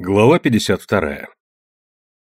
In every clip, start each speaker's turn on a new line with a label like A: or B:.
A: Глава 52.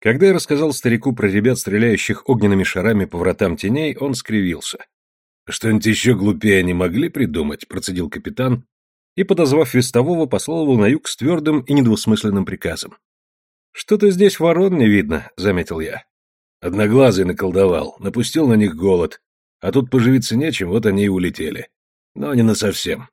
A: Когда я рассказал старику про ребят, стреляющих огненными шарами по вратам теней, он скривился. «Что-нибудь еще глупее не могли придумать», — процедил капитан, и, подозвав вестового, послал его на юг с твердым и недвусмысленным приказом. «Что-то здесь ворон не видно», — заметил я. Одноглазый наколдовал, напустил на них голод, а тут поживиться нечем, вот они и улетели. Но не насовсем.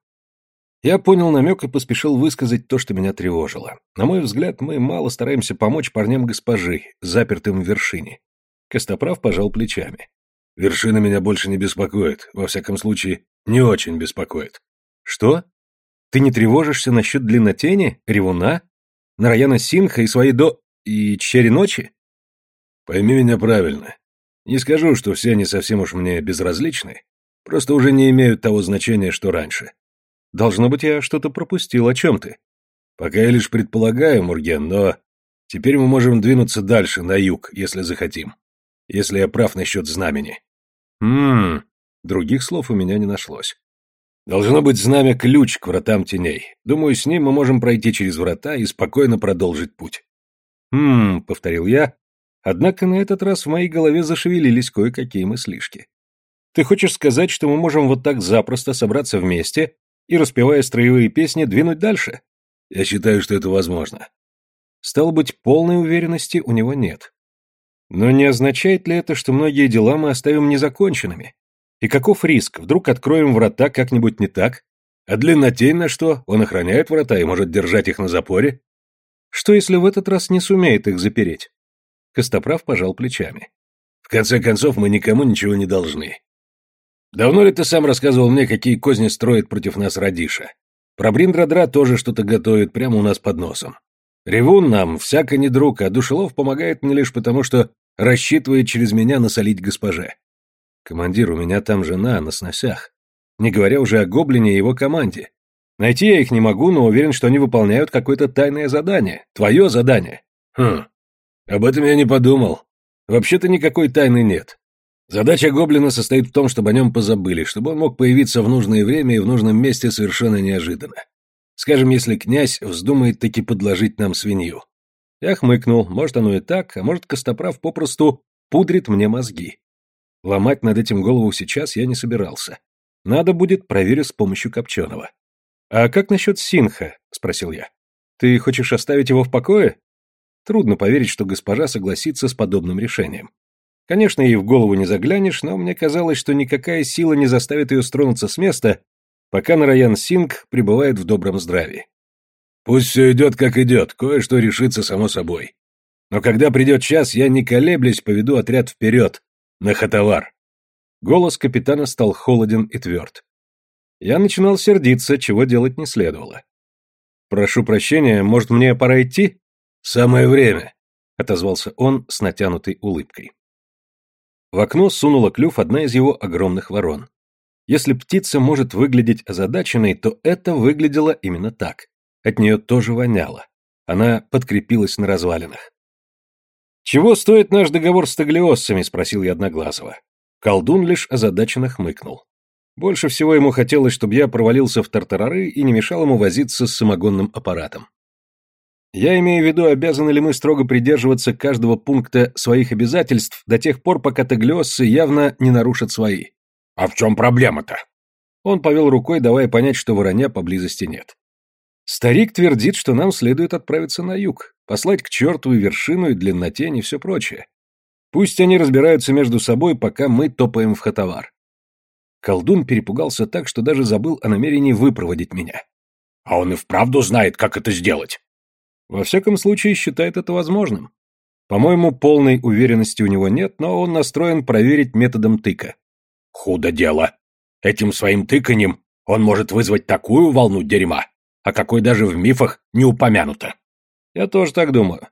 A: Я понял намек и поспешил высказать то, что меня тревожило. На мой взгляд, мы мало стараемся помочь парням госпожи, запертым в вершине. Костоправ пожал плечами. Вершина меня больше не беспокоит, во всяком случае, не очень беспокоит. Что? Ты не тревожишься насчет длиннотени, ревуна, Нараяна Синха и своей до... и Чери Ночи? Пойми меня правильно. Не скажу, что все они совсем уж мне безразличны, просто уже не имеют того значения, что раньше. Должно быть, я что-то пропустил. О чем ты? Пока я лишь предполагаю, Мурген, но теперь мы можем двинуться дальше, на юг, если захотим. Если я прав насчет знамени. Ммм, других слов у меня не нашлось. Должно быть знамя ключ к вратам теней. Думаю, с ним мы можем пройти через врата и спокойно продолжить путь. Хм, повторил я, однако на этот раз в моей голове зашевелились кое-какие мыслишки. Ты хочешь сказать, что мы можем вот так запросто собраться вместе и, распевая строевые песни, двинуть дальше? Я считаю, что это возможно. Стало быть, полной уверенности у него нет. Но не означает ли это, что многие дела мы оставим незаконченными? И каков риск? Вдруг откроем врата как-нибудь не так? А длиннотень на что? Он охраняет врата и может держать их на запоре? Что, если в этот раз не сумеет их запереть? Костоправ пожал плечами. В конце концов, мы никому ничего не должны. Давно ли ты сам рассказывал мне, какие козни строит против нас Радиша? Про Бриндрадра тоже что-то готовит прямо у нас под носом. Ревун нам всяко не друг, а Душелов помогает мне лишь потому, что рассчитывает через меня насолить госпоже. Командир, у меня там жена на сносях. Не говоря уже о гоблине и его команде. Найти я их не могу, но уверен, что они выполняют какое-то тайное задание. Твое задание. Хм, об этом я не подумал. Вообще-то никакой тайны нет. Задача гоблина состоит в том, чтобы о нем позабыли, чтобы он мог появиться в нужное время и в нужном месте совершенно неожиданно. Скажем, если князь вздумает таки подложить нам свинью. Я хмыкнул, может оно и так, а может Костоправ попросту пудрит мне мозги. Ломать над этим голову сейчас я не собирался. Надо будет проверить с помощью Копченого. «А как насчет Синха?» — спросил я. «Ты хочешь оставить его в покое?» Трудно поверить, что госпожа согласится с подобным решением. Конечно, ей в голову не заглянешь, но мне казалось, что никакая сила не заставит ее стронуться с места, пока Нараян Синг пребывает в добром здравии. Пусть все идет, как идет, кое-что решится само собой. Но когда придет час, я не колеблясь поведу отряд вперед, на Хатавар. Голос капитана стал холоден и тверд. Я начинал сердиться, чего делать не следовало. «Прошу прощения, может, мне пора идти?» «Самое время», — отозвался он с натянутой улыбкой. В окно сунула клюв одна из его огромных ворон. Если птица может выглядеть озадаченной, то это выглядело именно так. От нее тоже воняло. Она подкрепилась на развалинах. «Чего стоит наш договор с таглиоссами?» — спросил я Одноглазого. Колдун лишь озадаченно хмыкнул. Больше всего ему хотелось, чтобы я провалился в тартарары и не мешал ему возиться с самогонным аппаратом. Я имею в виду, обязаны ли мы строго придерживаться каждого пункта своих обязательств до тех пор, пока таглиоссы явно не нарушат свои. А в чем проблема-то? Он повел рукой, давая понять, что вороня поблизости нет. Старик твердит, что нам следует отправиться на юг, послать к черту и вершину, и длиннотень, и все прочее. Пусть они разбираются между собой, пока мы топаем в хатовар. Колдун перепугался так, что даже забыл о намерении выпроводить меня. А он и вправду знает, как это сделать. Во всяком случае, считает это возможным. По-моему, полной уверенности у него нет, но он настроен проверить методом тыка. Худо дело. Этим своим тыканьем он может вызвать такую волну дерьма, о какой даже в мифах не упомянуто. Я тоже так думаю.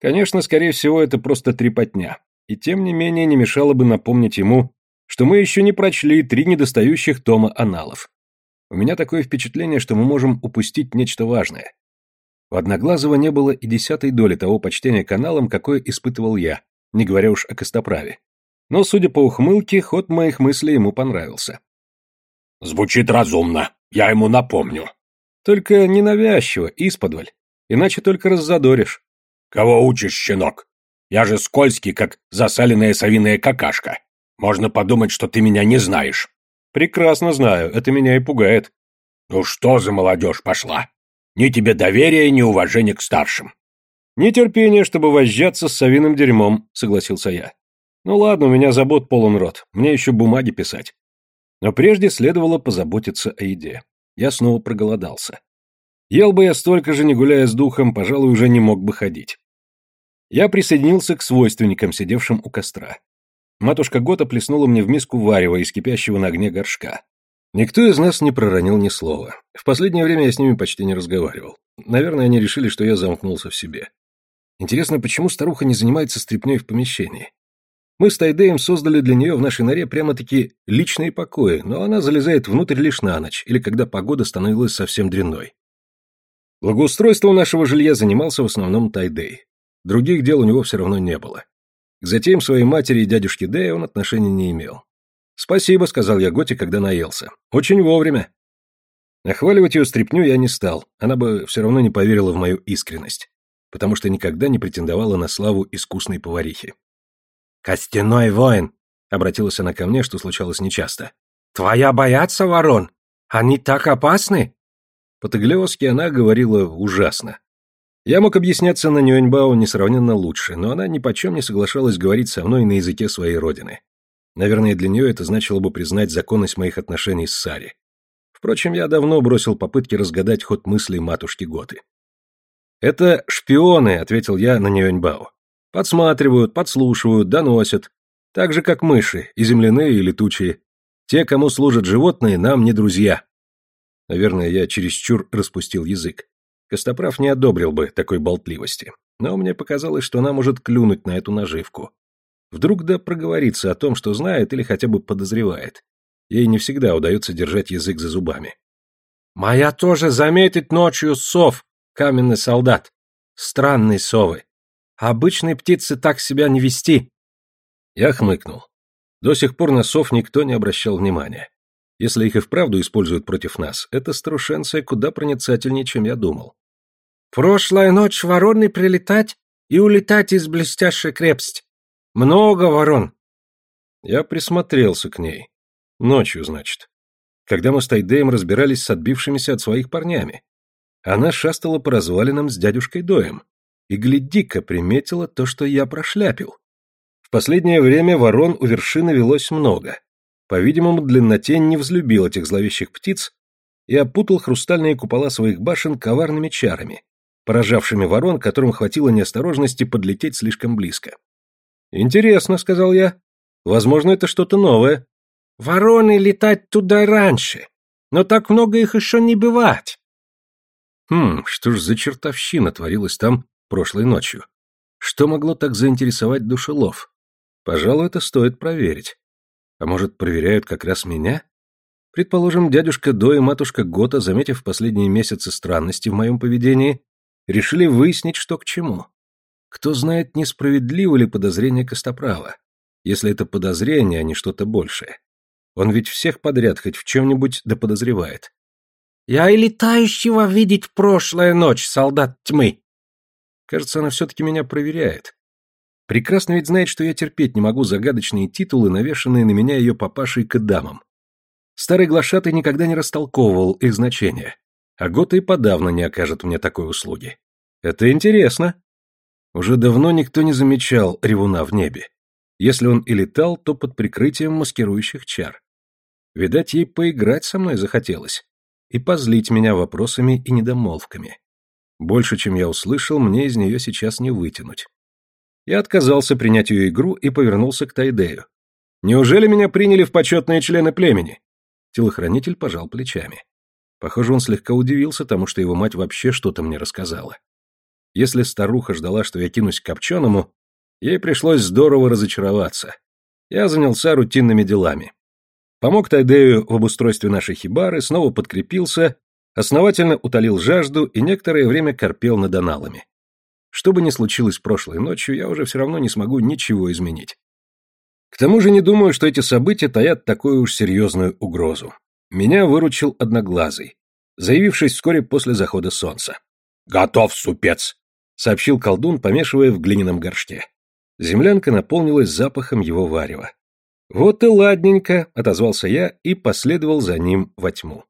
A: Конечно, скорее всего, это просто трепотня. И тем не менее не мешало бы напомнить ему, что мы еще не прочли три недостающих тома аналов. У меня такое впечатление, что мы можем упустить нечто важное. У Одноглазого не было и десятой доли того почтения каналам, какое испытывал я, не говоря уж о костоправе. Но, судя по ухмылке, ход моих мыслей ему понравился. «Звучит разумно. Я ему напомню». «Только ненавязчиво, исподволь. Иначе только раззадоришь.
B: Кого учишь, щенок? Я же скользкий, как засаленная совиная какашка. Можно подумать, что ты меня не знаешь.
A: Прекрасно знаю, это меня и пугает.
B: Ну что за молодежь пошла? Ни тебе доверия, ни уважения к старшим.
A: Нетерпение, чтобы возжаться с совиным дерьмом, согласился я. Ну ладно, у меня забот полон рот, мне еще бумаги писать. Но прежде следовало позаботиться о еде. Я снова проголодался. Ел бы я столько же, не гуляя с духом, пожалуй, уже не мог бы ходить. Я присоединился к свойственникам, сидевшим у костра. Матушка Гота плеснула мне в миску варева из кипящего на огне горшка. Никто из нас не проронил ни слова. В последнее время я с ними почти не разговаривал. Наверное, они решили, что я замкнулся в себе. Интересно, почему старуха не занимается стряпнёй в помещении? Мы с Тайдеем создали для нее в нашей норе прямо-таки личные покои, но она залезает внутрь лишь на ночь, или когда погода становилась совсем дрянной. Благоустройством нашего жилья занимался в основном Тайдей. Других дел у него все равно не было. К затеям своей матери и дядюшки Дэя он отношения не имел. «Спасибо», — сказал я Готе, когда наелся. «Очень вовремя». Нахваливать ее стряпню я не стал, она бы все равно не поверила в мою искренность, потому что никогда не претендовала на славу искусной поварихи.
C: «Костяной воин!» — обратилась она ко мне, что случалось нечасто. «Твоя боятся ворон? Они так опасны?»
A: По-таглиоски она говорила ужасно. Я мог объясняться на Нюэньбао несравненно лучше, но она ни почем не соглашалась говорить со мной на языке своей родины. Наверное, для нее это значило бы признать законность моих отношений с Сари. Впрочем, я давно бросил попытки разгадать ход мыслей матушки Готы. «Это шпионы», — ответил я на Нюэньбао. Подсматривают, подслушивают, доносят. Так же, как мыши, и земляные, и летучие. Те, кому служат животные, нам не друзья. Наверное, я чересчур распустил язык. Костоправ не одобрил бы такой болтливости. Но мне показалось, что она может клюнуть на эту наживку. Вдруг да проговорится о том, что знает или хотя бы подозревает. Ей не всегда удается держать язык за зубами.
C: «Моя тоже заметит ночью сов, каменный солдат. Странные совы. Обычные птицы так себя не вести.
A: Я хмыкнул. До сих пор на сов никто не обращал внимания. Если их и вправду используют против нас, эта старушенция куда проницательнее, чем я думал.
C: Прошлая ночь вороны прилетать и улетать из блестящей крепости. Много ворон.
A: Я присмотрелся к ней. Ночью, значит. Когда мы с Тайдеем разбирались с отбившимися от своих парнями. Она шастала по развалинам с дядюшкой Доем и, гляди-ка, приметила то, что я прошляпил. В последнее время ворон у вершины велось много. По-видимому, длиннотень не взлюбил этих зловещих птиц и опутал хрустальные купола своих башен коварными чарами, поражавшими ворон, которым хватило неосторожности подлететь слишком близко. «Интересно», — сказал я. «Возможно, это что-то новое».
C: «Вороны летать туда раньше, но так много их еще не бывать».
A: Хм, что ж за чертовщина творилась там прошлой ночью. Что могло так заинтересовать душелов? Пожалуй, это стоит проверить. А может, проверяют как раз меня? Предположим, дядюшка До и матушка Гота, заметив последние месяцы странности в моем поведении, решили выяснить, что к чему. Кто знает, несправедливо ли подозрение Костоправа, если это подозрение, а не что-то большее. Он ведь всех подряд хоть в чем-нибудь да подозревает.
C: «Я и летающего видеть прошлая ночь, солдат тьмы!»
A: Кажется, она все-таки меня проверяет. Прекрасно ведь знает, что я терпеть не могу загадочные титулы, навешанные на меня ее папашей к дамам. Старый глашатый никогда не растолковывал их значение, а Гота и подавно не окажет мне такой услуги. Это интересно. Уже давно никто не замечал ревуна в небе. Если он и летал, то под прикрытием маскирующих чар. Видать, ей поиграть со мной захотелось и позлить меня вопросами и недомолвками. Больше, чем я услышал, мне из нее сейчас не вытянуть. Я отказался принять ее игру и повернулся к Тайдею. «Неужели меня приняли в почетные члены племени?» Телохранитель пожал плечами. Похоже, он слегка удивился тому, что его мать вообще что-то мне рассказала. Если старуха ждала, что я кинусь к Копченому, ей пришлось здорово разочароваться. Я занялся рутинными делами. Помог Тайдею в обустройстве нашей хибары, снова подкрепился основательно утолил жажду и некоторое время корпел над аналами. Что бы ни случилось прошлой ночью, я уже все равно не смогу ничего изменить. К тому же не думаю, что эти события таят такую уж серьезную угрозу. Меня выручил Одноглазый, заявившись вскоре после захода солнца.
B: Готов супец,
A: сообщил колдун, помешивая в глиняном горшке. Землянка наполнилась запахом его варева. Вот и ладненько, отозвался я и последовал за ним во тьму.